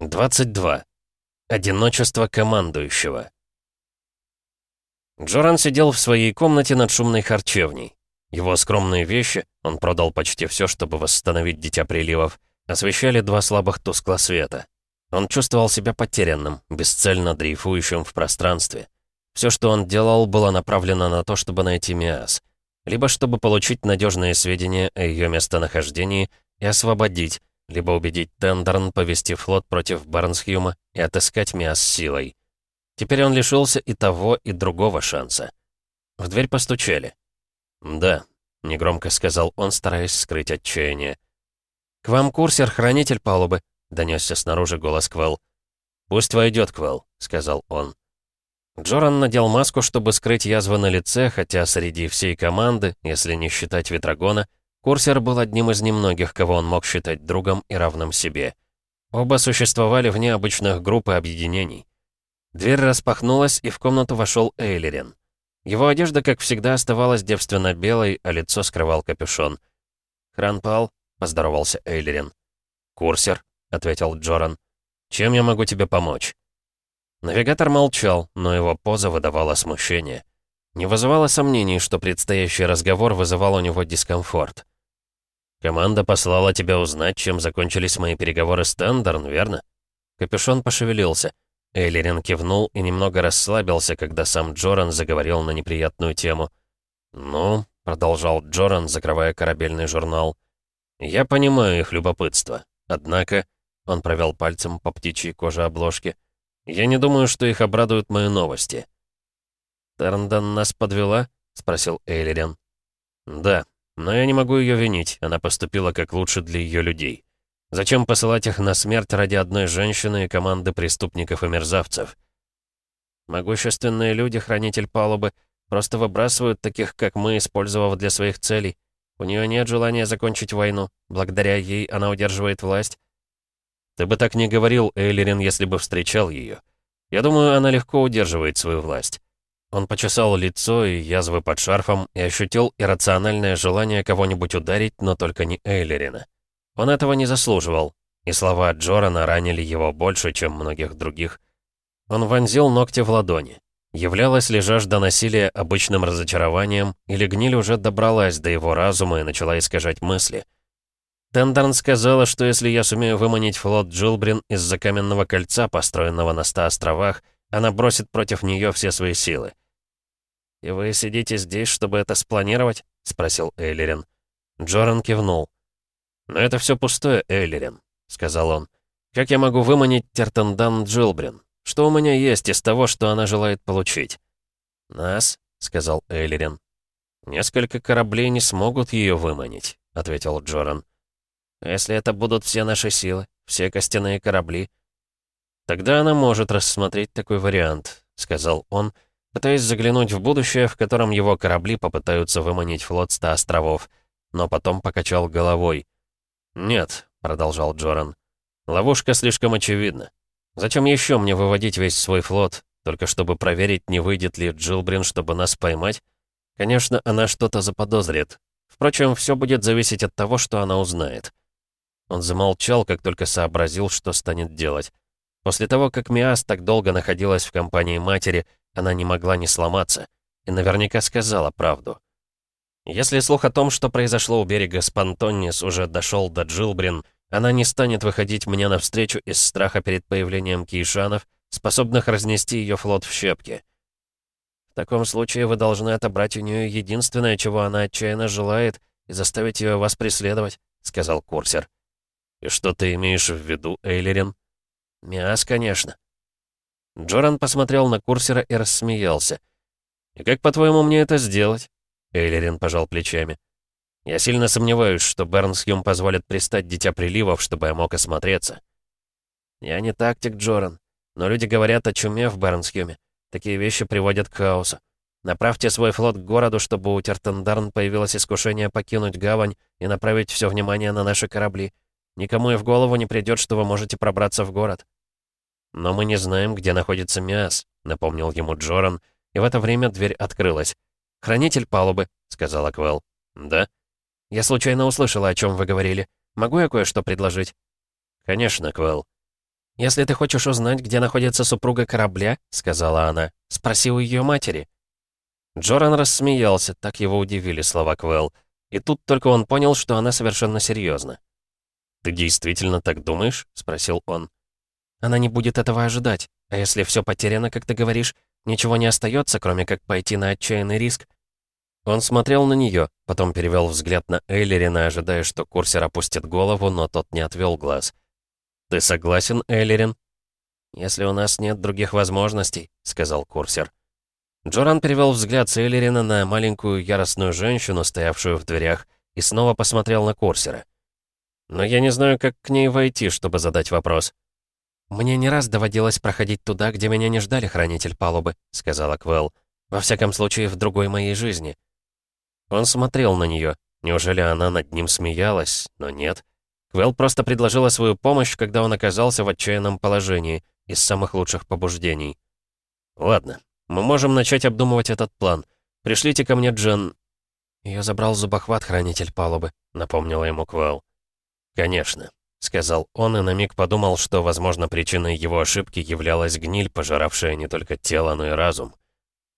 22. Одиночество командующего. Джоран сидел в своей комнате над шумной харчевней. Его скромные вещи, он продал почти все, чтобы восстановить Дитя Приливов, освещали два слабых тускла света. Он чувствовал себя потерянным, бесцельно дрейфующим в пространстве. Все, что он делал, было направлено на то, чтобы найти Миас. Либо чтобы получить надежные сведения о ее местонахождении и освободить, либо убедить Тендерн повести флот против Барнсхьюма и отыскать Миас силой. Теперь он лишился и того, и другого шанса. В дверь постучали. «Да», — негромко сказал он, стараясь скрыть отчаяние. «К вам курсер, хранитель палубы», — донесся снаружи голос Квелл. «Пусть войдет, Квелл», — сказал он. Джоран надел маску, чтобы скрыть язвы на лице, хотя среди всей команды, если не считать Ветрогона, Курсер был одним из немногих, кого он мог считать другом и равным себе. Оба существовали вне обычных групп и объединений. Дверь распахнулась, и в комнату вошел Эйлерин. Его одежда, как всегда, оставалась девственно белой, а лицо скрывал капюшон. «Хранпал», — поздоровался Эйлерин. «Курсер», — ответил Джоран. «Чем я могу тебе помочь?» Навигатор молчал, но его поза выдавала смущение. Не вызывало сомнений, что предстоящий разговор вызывал у него дискомфорт. «Команда послала тебя узнать, чем закончились мои переговоры с Тендерн, верно?» Капюшон пошевелился. Эйлерин кивнул и немного расслабился, когда сам Джоран заговорил на неприятную тему. «Ну», — продолжал Джоран, закрывая корабельный журнал, — «я понимаю их любопытство. Однако...» — он провел пальцем по птичьей коже обложки. «Я не думаю, что их обрадуют мои новости». Эрндон нас подвела?» — спросил Эйлерин. «Да, но я не могу ее винить, она поступила как лучше для ее людей. Зачем посылать их на смерть ради одной женщины и команды преступников и мерзавцев?» «Могущественные люди, хранитель палубы, просто выбрасывают таких, как мы, использовав для своих целей. У нее нет желания закончить войну. Благодаря ей она удерживает власть». «Ты бы так не говорил, Эйлерин, если бы встречал ее. Я думаю, она легко удерживает свою власть. Он почесал лицо и язвы под шарфом и ощутил иррациональное желание кого-нибудь ударить, но только не Эйлерина. Он этого не заслуживал, и слова Джорана ранили его больше, чем многих других. Он вонзил ногти в ладони. Являлась ли жажда насилия обычным разочарованием, или гниль уже добралась до его разума и начала искажать мысли? Тендерн сказала, что если я сумею выманить флот Джилбрин из-за каменного кольца, построенного на ста островах, она бросит против нее все свои силы. «И вы сидите здесь, чтобы это спланировать?» — спросил Эйлерин. Джоран кивнул. «Но это все пустое, Эйлерин», — сказал он. «Как я могу выманить Тертендан Джилбрин? Что у меня есть из того, что она желает получить?» «Нас», — сказал Эйлерин. «Несколько кораблей не смогут ее выманить», — ответил Джоран. «Если это будут все наши силы, все костяные корабли, «Тогда она может рассмотреть такой вариант», — сказал он, пытаясь заглянуть в будущее, в котором его корабли попытаются выманить флот ста островов, но потом покачал головой. «Нет», — продолжал Джоран, — «ловушка слишком очевидна. Зачем еще мне выводить весь свой флот, только чтобы проверить, не выйдет ли Джилбрин, чтобы нас поймать? Конечно, она что-то заподозрит. Впрочем, все будет зависеть от того, что она узнает». Он замолчал, как только сообразил, что станет делать. После того, как Миас так долго находилась в компании матери, она не могла не сломаться и наверняка сказала правду. Если слух о том, что произошло у берега Спантоннис, уже дошел до Джилбрин, она не станет выходить мне навстречу из страха перед появлением кейшанов, способных разнести ее флот в щепки. В таком случае вы должны отобрать у нее единственное, чего она отчаянно желает, и заставить ее вас преследовать», — сказал Курсер. «И что ты имеешь в виду, Эйлерин?» «Миас, конечно». Джоран посмотрел на курсера и рассмеялся. «И как, по-твоему, мне это сделать?» Эйлерин пожал плечами. «Я сильно сомневаюсь, что Бернс Юм позволит пристать Дитя Приливов, чтобы я мог осмотреться». «Я не тактик, Джоран, но люди говорят о чуме в Бернс Такие вещи приводят к хаосу. Направьте свой флот к городу, чтобы у Тертендарн появилось искушение покинуть гавань и направить все внимание на наши корабли. Никому и в голову не придет, что вы можете пробраться в город». «Но мы не знаем, где находится Миас», — напомнил ему Джоран, и в это время дверь открылась. «Хранитель палубы», — сказал Квелл. «Да?» «Я случайно услышала, о чем вы говорили. Могу я кое-что предложить?» «Конечно, Квелл». «Если ты хочешь узнать, где находится супруга корабля», — сказала она, — «спроси у ее матери». Джоран рассмеялся, так его удивили слова Квелл. И тут только он понял, что она совершенно серьезна. «Ты действительно так думаешь?» — спросил он. Она не будет этого ожидать. А если все потеряно, как ты говоришь, ничего не остается, кроме как пойти на отчаянный риск. Он смотрел на нее, потом перевел взгляд на Эйлерина, ожидая, что курсер опустит голову, но тот не отвел глаз. «Ты согласен, Эйлерин?» «Если у нас нет других возможностей», — сказал курсер. Джоран перевел взгляд с Эйлерина на маленькую яростную женщину, стоявшую в дверях, и снова посмотрел на курсера. «Но я не знаю, как к ней войти, чтобы задать вопрос». «Мне не раз доводилось проходить туда, где меня не ждали хранитель палубы», — сказала Квелл. «Во всяком случае, в другой моей жизни». Он смотрел на нее. Неужели она над ним смеялась? Но нет. Квелл просто предложила свою помощь, когда он оказался в отчаянном положении, из самых лучших побуждений. «Ладно, мы можем начать обдумывать этот план. Пришлите ко мне Джен...» Ее забрал зубохват хранитель палубы», — напомнила ему Квелл. «Конечно». — сказал он и на миг подумал, что, возможно, причиной его ошибки являлась гниль, пожиравшая не только тело, но и разум.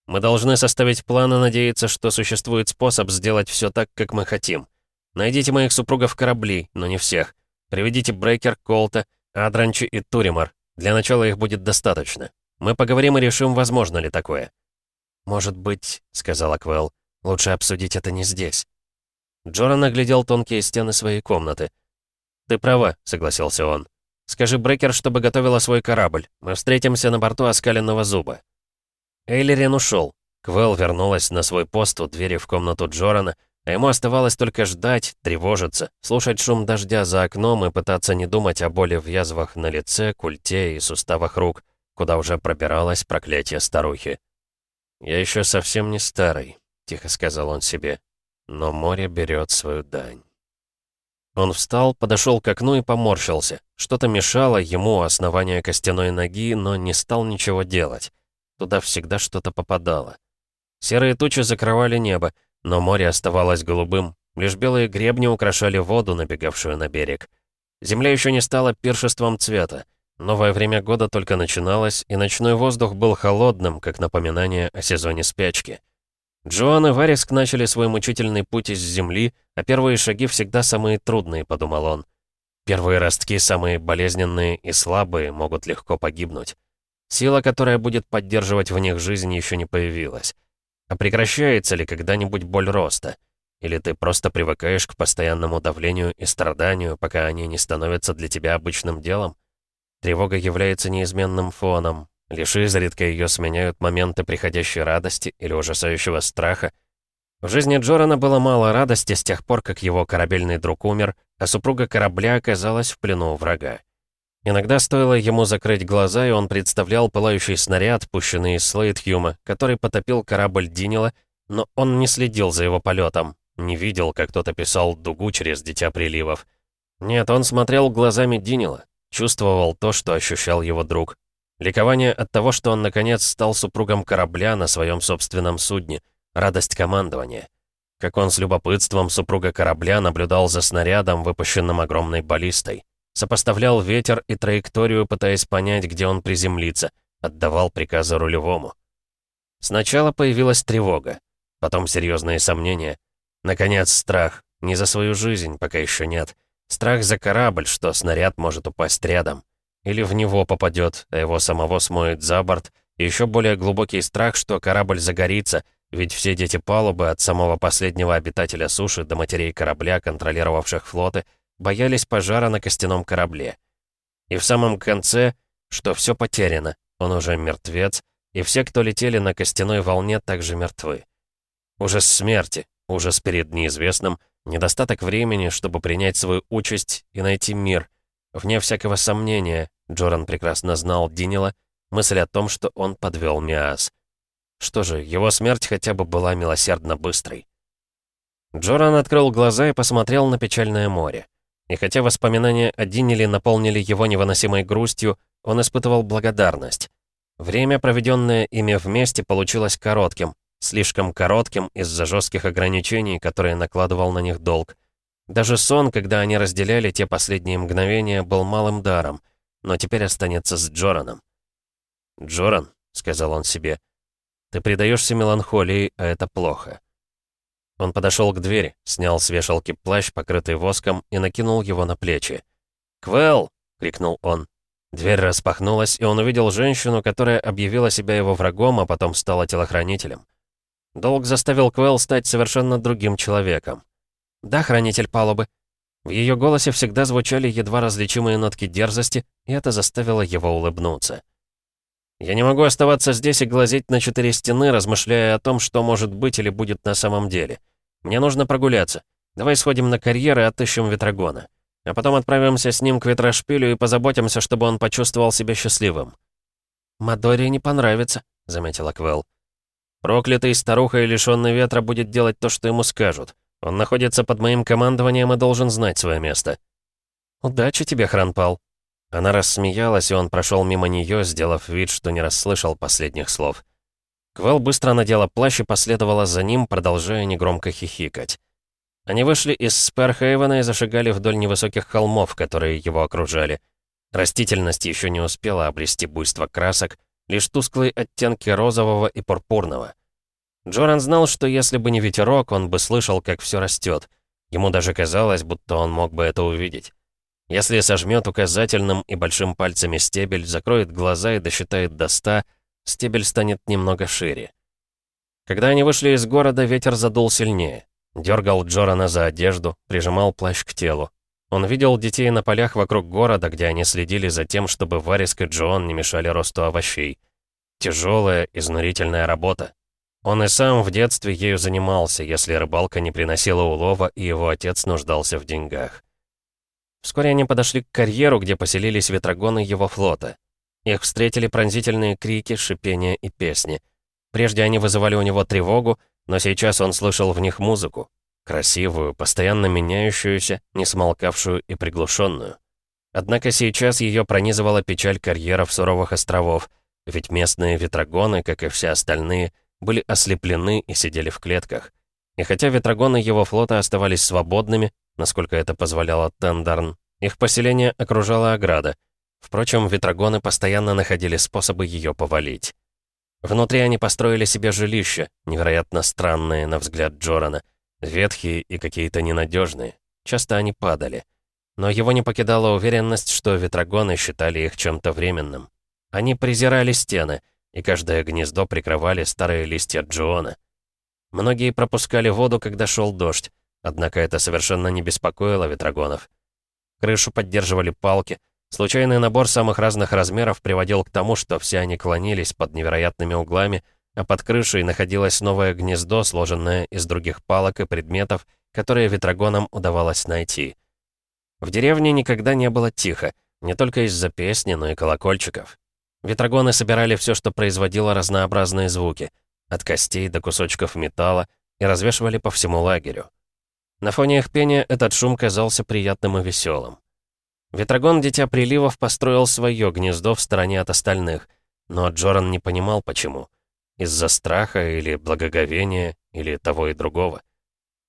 «Мы должны составить план и надеяться, что существует способ сделать все так, как мы хотим. Найдите моих супругов корабли, но не всех. Приведите Брейкер, Колта, Адранчи и Туримар. Для начала их будет достаточно. Мы поговорим и решим, возможно ли такое». «Может быть», — сказала Квелл, — «лучше обсудить это не здесь». Джоран оглядел тонкие стены своей комнаты — «Ты права», — согласился он. «Скажи Брекер, чтобы готовила свой корабль. Мы встретимся на борту Оскаленного Зуба». Эйлерин ушел. Квелл вернулась на свой пост у двери в комнату Джорана, а ему оставалось только ждать, тревожиться, слушать шум дождя за окном и пытаться не думать о боли в язвах на лице, культе и суставах рук, куда уже пробиралось проклятие старухи. «Я еще совсем не старый», — тихо сказал он себе, — «но море берет свою дань». Он встал, подошел к окну и поморщился. Что-то мешало ему основание костяной ноги, но не стал ничего делать. Туда всегда что-то попадало. Серые тучи закрывали небо, но море оставалось голубым. Лишь белые гребни украшали воду, набегавшую на берег. Земля еще не стала пиршеством цвета. Новое время года только начиналось, и ночной воздух был холодным, как напоминание о сезоне спячки. Джоан и Вариск начали свой мучительный путь из земли, а первые шаги всегда самые трудные, подумал он. Первые ростки, самые болезненные и слабые, могут легко погибнуть. Сила, которая будет поддерживать в них жизнь, еще не появилась. А прекращается ли когда-нибудь боль роста? Или ты просто привыкаешь к постоянному давлению и страданию, пока они не становятся для тебя обычным делом? Тревога является неизменным фоном, Лишь изредка ее сменяют моменты приходящей радости или ужасающего страха. В жизни Джорана было мало радости с тех пор, как его корабельный друг умер, а супруга корабля оказалась в плену у врага. Иногда стоило ему закрыть глаза, и он представлял пылающий снаряд, пущенный из Слейтхюма, который потопил корабль Динила, но он не следил за его полетом, не видел, как кто-то писал дугу через Дитя Приливов. Нет, он смотрел глазами Динила, чувствовал то, что ощущал его друг. Ликование от того, что он, наконец, стал супругом корабля на своем собственном судне. Радость командования. Как он с любопытством супруга корабля наблюдал за снарядом, выпущенным огромной баллистой. Сопоставлял ветер и траекторию, пытаясь понять, где он приземлится. Отдавал приказы рулевому. Сначала появилась тревога. Потом серьезные сомнения. Наконец, страх. Не за свою жизнь, пока еще нет. Страх за корабль, что снаряд может упасть рядом. Или в него попадет, а его самого смоет за борт. И еще более глубокий страх, что корабль загорится, ведь все дети палубы, от самого последнего обитателя суши до матерей корабля, контролировавших флоты, боялись пожара на костяном корабле. И в самом конце, что все потеряно, он уже мертвец, и все, кто летели на костяной волне, также мертвы. Ужас смерти, ужас перед неизвестным, недостаток времени, чтобы принять свою участь и найти мир — Вне всякого сомнения, Джоран прекрасно знал Динила, мысль о том, что он подвел Миас. Что же, его смерть хотя бы была милосердно быстрой. Джоран открыл глаза и посмотрел на печальное море. И хотя воспоминания о Диниле наполнили его невыносимой грустью, он испытывал благодарность. Время, проведенное ими вместе, получилось коротким, слишком коротким из-за жестких ограничений, которые накладывал на них долг. Даже сон, когда они разделяли те последние мгновения, был малым даром, но теперь останется с Джораном. «Джоран», — сказал он себе, — «ты предаешься меланхолии, а это плохо». Он подошел к двери, снял с вешалки плащ, покрытый воском, и накинул его на плечи. «Квелл!» — крикнул он. Дверь распахнулась, и он увидел женщину, которая объявила себя его врагом, а потом стала телохранителем. Долг заставил Квелл стать совершенно другим человеком. «Да, хранитель палубы». В ее голосе всегда звучали едва различимые нотки дерзости, и это заставило его улыбнуться. «Я не могу оставаться здесь и глазеть на четыре стены, размышляя о том, что может быть или будет на самом деле. Мне нужно прогуляться. Давай сходим на карьер и отыщем Ветрогона. А потом отправимся с ним к Ветрошпилю и позаботимся, чтобы он почувствовал себя счастливым». «Мадоре не понравится», — заметила Квелл. «Проклятый старуха и лишённый ветра будет делать то, что ему скажут. Он находится под моим командованием и должен знать свое место». «Удачи тебе, Хранпал». Она рассмеялась, и он прошел мимо нее, сделав вид, что не расслышал последних слов. Квел быстро надела плащ и последовала за ним, продолжая негромко хихикать. Они вышли из Сперхейвена и зашагали вдоль невысоких холмов, которые его окружали. Растительность еще не успела обрести буйство красок, лишь тусклые оттенки розового и пурпурного. Джоран знал, что если бы не ветерок, он бы слышал, как все растет. Ему даже казалось, будто он мог бы это увидеть. Если сожмет указательным и большим пальцами стебель, закроет глаза и досчитает до ста, стебель станет немного шире. Когда они вышли из города, ветер задул сильнее. Дергал Джорана за одежду, прижимал плащ к телу. Он видел детей на полях вокруг города, где они следили за тем, чтобы Вариск и Джон не мешали росту овощей. Тяжелая, изнурительная работа. Он и сам в детстве ею занимался, если рыбалка не приносила улова, и его отец нуждался в деньгах. Вскоре они подошли к карьеру, где поселились ветрогоны его флота. Их встретили пронзительные крики, шипения и песни. Прежде они вызывали у него тревогу, но сейчас он слышал в них музыку. Красивую, постоянно меняющуюся, не смолкавшую и приглушенную. Однако сейчас ее пронизывала печаль карьеров суровых островов, ведь местные ветрогоны, как и все остальные, были ослеплены и сидели в клетках. И хотя ветрогоны его флота оставались свободными, насколько это позволяло Тендарн, их поселение окружала ограда. Впрочем, ветрогоны постоянно находили способы ее повалить. Внутри они построили себе жилища, невероятно странные, на взгляд Джорана, ветхие и какие-то ненадежные. Часто они падали. Но его не покидала уверенность, что ветрогоны считали их чем-то временным. Они презирали стены — и каждое гнездо прикрывали старые листья джона. Многие пропускали воду, когда шел дождь, однако это совершенно не беспокоило ветрогонов. Крышу поддерживали палки, случайный набор самых разных размеров приводил к тому, что все они клонились под невероятными углами, а под крышей находилось новое гнездо, сложенное из других палок и предметов, которые ветрогонам удавалось найти. В деревне никогда не было тихо, не только из-за песни, но и колокольчиков. Ветрогоны собирали все, что производило разнообразные звуки, от костей до кусочков металла, и развешивали по всему лагерю. На фоне их пения этот шум казался приятным и веселым. Ветрогон Дитя Приливов построил свое гнездо в стороне от остальных, но Джоран не понимал, почему. Из-за страха или благоговения, или того и другого.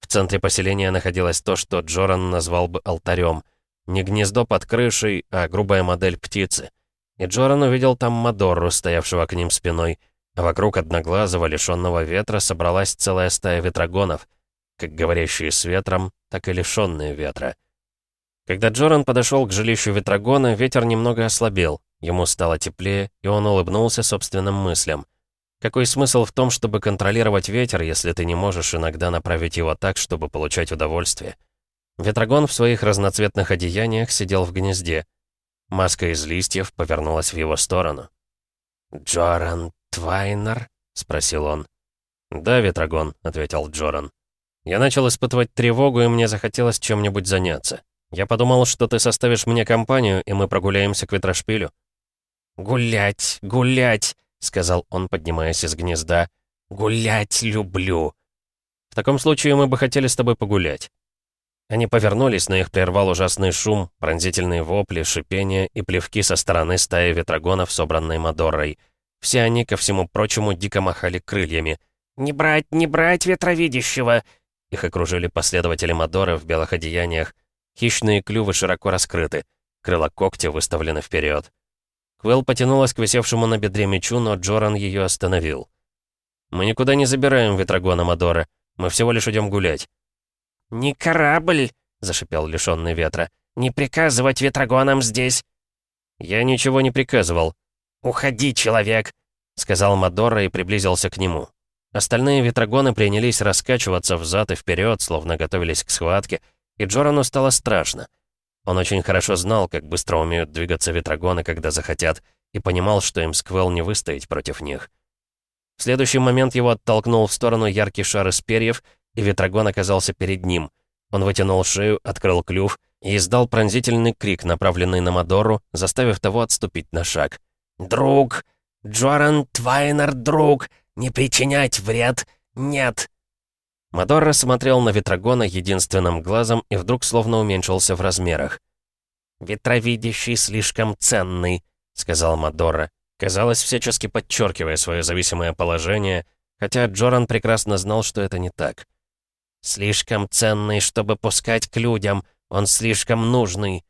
В центре поселения находилось то, что Джоран назвал бы алтарем. Не гнездо под крышей, а грубая модель птицы — и Джоран увидел там Мадорру, стоявшего к ним спиной, а вокруг одноглазого, лишенного ветра, собралась целая стая ветрогонов, как говорящие с ветром, так и лишенные ветра. Когда Джоран подошел к жилищу ветрогона, ветер немного ослабел, ему стало теплее, и он улыбнулся собственным мыслям. Какой смысл в том, чтобы контролировать ветер, если ты не можешь иногда направить его так, чтобы получать удовольствие? Ветрогон в своих разноцветных одеяниях сидел в гнезде — Маска из листьев повернулась в его сторону. «Джоран Твайнер?» — спросил он. «Да, Ветрогон», — ответил Джоран. «Я начал испытывать тревогу, и мне захотелось чем-нибудь заняться. Я подумал, что ты составишь мне компанию, и мы прогуляемся к ветрошпилю». «Гулять, гулять!» — сказал он, поднимаясь из гнезда. «Гулять люблю!» «В таком случае мы бы хотели с тобой погулять». Они повернулись, но их прервал ужасный шум, пронзительные вопли, шипения и плевки со стороны стаи ветрогонов, собранной Мадоррой. Все они, ко всему прочему, дико махали крыльями. «Не брать, не брать ветровидящего!» Их окружили последователи Мадоры в белых одеяниях. Хищные клювы широко раскрыты, крыла когти выставлены вперед. Квелл потянулась к висевшему на бедре мечу, но Джоран ее остановил. «Мы никуда не забираем ветрогона Мадоры, мы всего лишь идем гулять». «Не корабль!» — зашипел лишённый ветра. «Не приказывать ветрогонам здесь!» «Я ничего не приказывал». «Уходи, человек!» — сказал Мадора и приблизился к нему. Остальные ветрогоны принялись раскачиваться взад и вперед, словно готовились к схватке, и Джорану стало страшно. Он очень хорошо знал, как быстро умеют двигаться ветрогоны, когда захотят, и понимал, что им сквел не выстоять против них. В следующий момент его оттолкнул в сторону яркий шар из перьев — и ветрогон оказался перед ним. Он вытянул шею, открыл клюв и издал пронзительный крик, направленный на Мадору, заставив того отступить на шаг. «Друг! Джоран Твайнер, друг! Не причинять вред! Нет!» Мадорра смотрел на Ветрогона единственным глазом и вдруг словно уменьшился в размерах. «Ветровидящий слишком ценный», — сказал Мадорра. Казалось, всячески подчеркивая свое зависимое положение, хотя Джоран прекрасно знал, что это не так. Слишком ценный, чтобы пускать к людям. Он слишком нужный».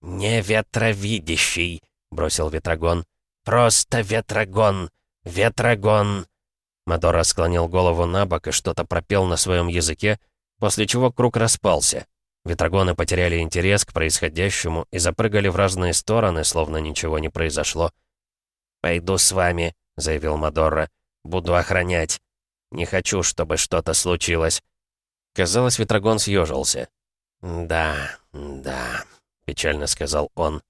«Не ветровидящий», — бросил Ветрогон. «Просто Ветрогон! Ветрогон!» Мадора склонил голову на бок и что-то пропел на своем языке, после чего круг распался. Ветрогоны потеряли интерес к происходящему и запрыгали в разные стороны, словно ничего не произошло. «Пойду с вами», — заявил Мадорра. «Буду охранять. Не хочу, чтобы что-то случилось. Казалось, Ветрогон съежился. «Да, да», — печально сказал он.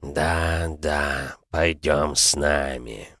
«Да, да, пойдем с нами».